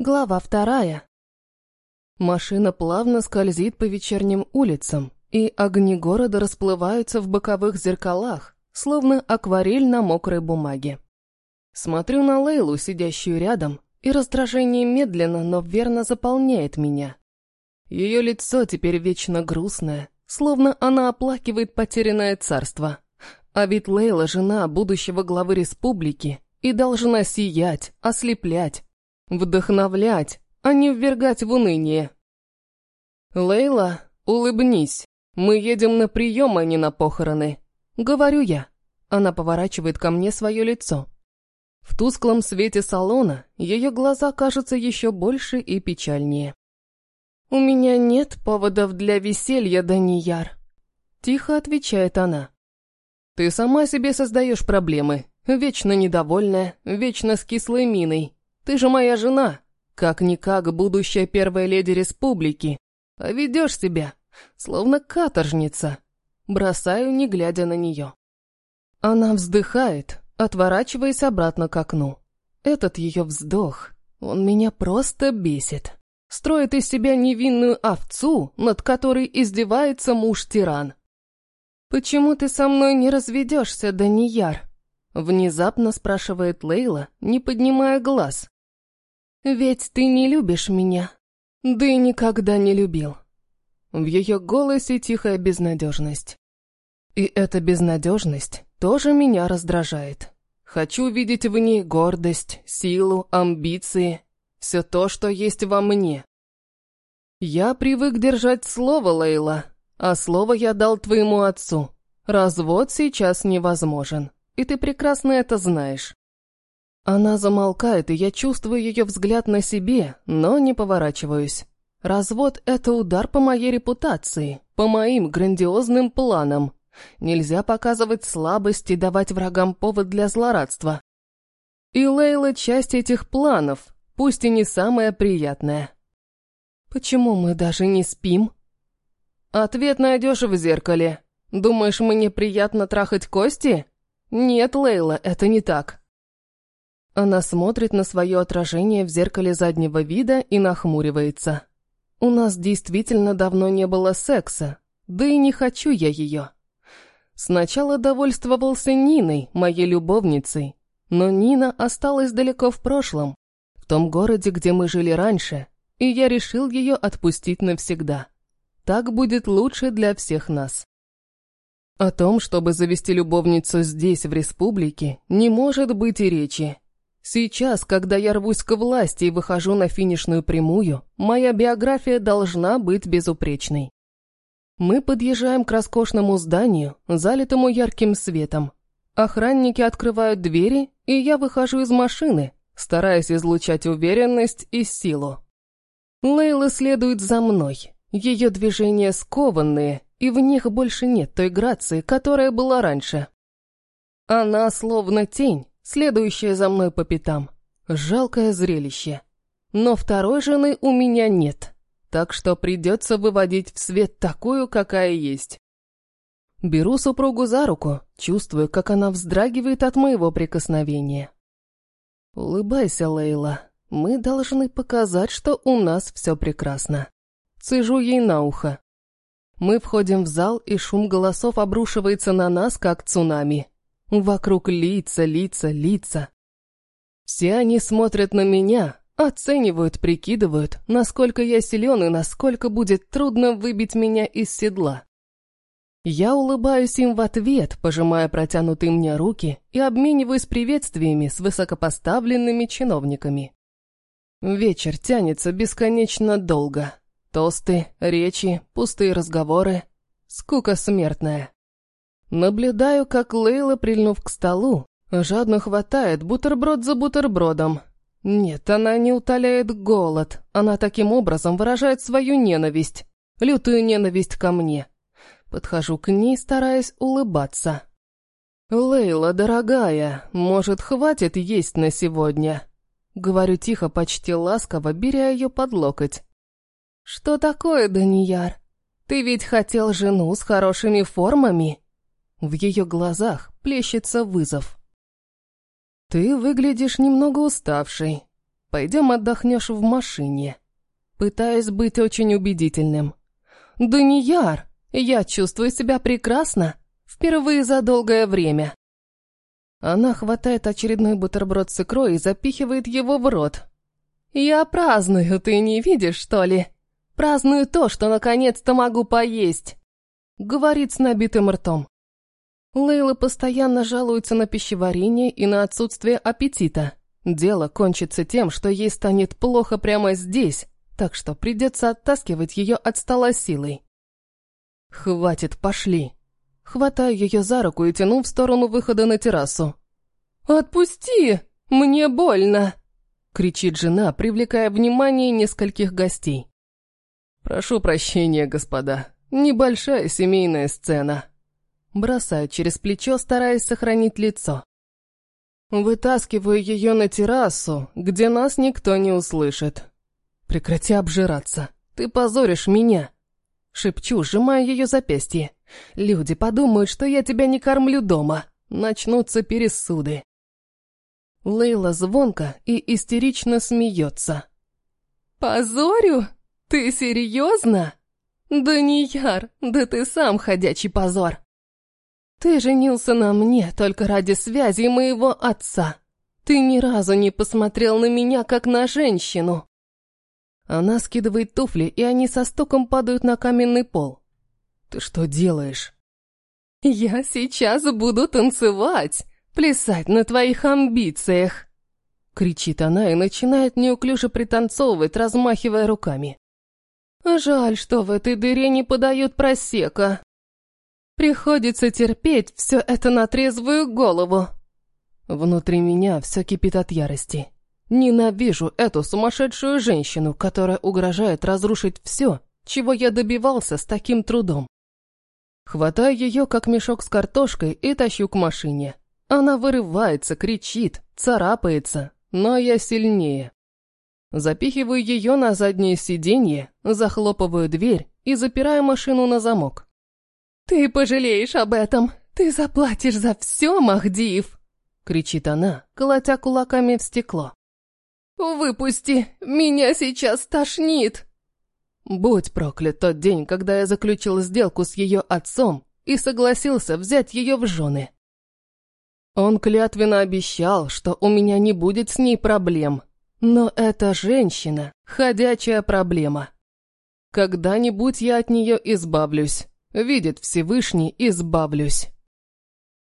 Глава вторая. Машина плавно скользит по вечерним улицам, и огни города расплываются в боковых зеркалах, словно акварель на мокрой бумаге. Смотрю на Лейлу, сидящую рядом, и раздражение медленно, но верно заполняет меня. Ее лицо теперь вечно грустное, словно она оплакивает потерянное царство. А ведь Лейла – жена будущего главы республики и должна сиять, ослеплять, Вдохновлять, а не ввергать в уныние. «Лейла, улыбнись. Мы едем на прием, а не на похороны». Говорю я. Она поворачивает ко мне свое лицо. В тусклом свете салона ее глаза кажутся еще больше и печальнее. «У меня нет поводов для веселья, Данияр», — тихо отвечает она. «Ты сама себе создаешь проблемы, вечно недовольная, вечно с кислой миной. Ты же моя жена, как-никак будущая первая леди республики. А ведешь себя, словно каторжница. Бросаю, не глядя на нее. Она вздыхает, отворачиваясь обратно к окну. Этот ее вздох, он меня просто бесит. Строит из себя невинную овцу, над которой издевается муж-тиран. «Почему ты со мной не разведешься, Данияр?» Внезапно спрашивает Лейла, не поднимая глаз. Ведь ты не любишь меня. Да и никогда не любил. В ее голосе тихая безнадежность. И эта безнадежность тоже меня раздражает. Хочу видеть в ней гордость, силу, амбиции, все то, что есть во мне. Я привык держать слово, Лейла, а слово я дал твоему отцу. Развод сейчас невозможен, и ты прекрасно это знаешь. Она замолкает, и я чувствую ее взгляд на себе, но не поворачиваюсь. Развод — это удар по моей репутации, по моим грандиозным планам. Нельзя показывать слабость и давать врагам повод для злорадства. И Лейла — часть этих планов, пусть и не самая приятная. Почему мы даже не спим? Ответ найдешь в зеркале. Думаешь, мне приятно трахать кости? Нет, Лейла, это не так. Она смотрит на свое отражение в зеркале заднего вида и нахмуривается. У нас действительно давно не было секса, да и не хочу я ее. Сначала довольствовался Ниной, моей любовницей, но Нина осталась далеко в прошлом, в том городе, где мы жили раньше, и я решил ее отпустить навсегда. Так будет лучше для всех нас. О том, чтобы завести любовницу здесь, в республике, не может быть и речи. Сейчас, когда я рвусь к власти и выхожу на финишную прямую, моя биография должна быть безупречной. Мы подъезжаем к роскошному зданию, залитому ярким светом. Охранники открывают двери, и я выхожу из машины, стараясь излучать уверенность и силу. Лейла следует за мной. Ее движения скованные, и в них больше нет той грации, которая была раньше. Она словно тень, следующая за мной по пятам. Жалкое зрелище. Но второй жены у меня нет, так что придется выводить в свет такую, какая есть. Беру супругу за руку, чувствую, как она вздрагивает от моего прикосновения. Улыбайся, Лейла. Мы должны показать, что у нас все прекрасно. Цежу ей на ухо. Мы входим в зал, и шум голосов обрушивается на нас, как цунами. Вокруг лица, лица, лица. Все они смотрят на меня, оценивают, прикидывают, насколько я силен и насколько будет трудно выбить меня из седла. Я улыбаюсь им в ответ, пожимая протянутые мне руки и обмениваюсь приветствиями с высокопоставленными чиновниками. Вечер тянется бесконечно долго. Тосты, речи, пустые разговоры. Скука смертная. Наблюдаю, как Лейла, прильнув к столу, жадно хватает бутерброд за бутербродом. Нет, она не утоляет голод, она таким образом выражает свою ненависть, лютую ненависть ко мне. Подхожу к ней, стараясь улыбаться. «Лейла, дорогая, может, хватит есть на сегодня?» Говорю тихо, почти ласково, беря ее под локоть. «Что такое, Данияр? Ты ведь хотел жену с хорошими формами?» В ее глазах плещется вызов. «Ты выглядишь немного уставшей. Пойдем отдохнешь в машине. Пытаюсь быть очень убедительным. Данияр, я чувствую себя прекрасно. Впервые за долгое время. Она хватает очередной бутерброд с икрой и запихивает его в рот. «Я праздную, ты не видишь, что ли? Праздную то, что наконец-то могу поесть!» Говорит с набитым ртом. Лейла постоянно жалуется на пищеварение и на отсутствие аппетита. Дело кончится тем, что ей станет плохо прямо здесь, так что придется оттаскивать ее от стола силой. «Хватит, пошли!» Хватаю ее за руку и тяну в сторону выхода на террасу. «Отпусти! Мне больно!» кричит жена, привлекая внимание нескольких гостей. «Прошу прощения, господа. Небольшая семейная сцена». Бросаю через плечо, стараясь сохранить лицо. Вытаскиваю ее на террасу, где нас никто не услышит. «Прекрати обжираться. Ты позоришь меня!» Шепчу, сжимая ее запястье. «Люди подумают, что я тебя не кормлю дома. Начнутся пересуды». Лейла звонко и истерично смеется. «Позорю? Ты серьезно? Данияр, да ты сам ходячий позор!» «Ты женился на мне только ради связи моего отца. Ты ни разу не посмотрел на меня, как на женщину». Она скидывает туфли, и они со стуком падают на каменный пол. «Ты что делаешь?» «Я сейчас буду танцевать, плясать на твоих амбициях!» Кричит она и начинает неуклюже пританцовывать, размахивая руками. «Жаль, что в этой дыре не подают просека. Приходится терпеть все это на трезвую голову». Внутри меня все кипит от ярости. Ненавижу эту сумасшедшую женщину, которая угрожает разрушить все, чего я добивался с таким трудом. Хватаю ее, как мешок с картошкой, и тащу к машине. Она вырывается, кричит, царапается, но я сильнее. Запихиваю ее на заднее сиденье, захлопываю дверь и запираю машину на замок. «Ты пожалеешь об этом! Ты заплатишь за все, Махдиев!» кричит она, колотя кулаками в стекло. «Выпусти! Меня сейчас тошнит!» Будь проклят тот день, когда я заключил сделку с ее отцом и согласился взять ее в жены. Он клятвенно обещал, что у меня не будет с ней проблем. Но эта женщина – ходячая проблема. Когда-нибудь я от нее избавлюсь. Видит Всевышний, избавлюсь.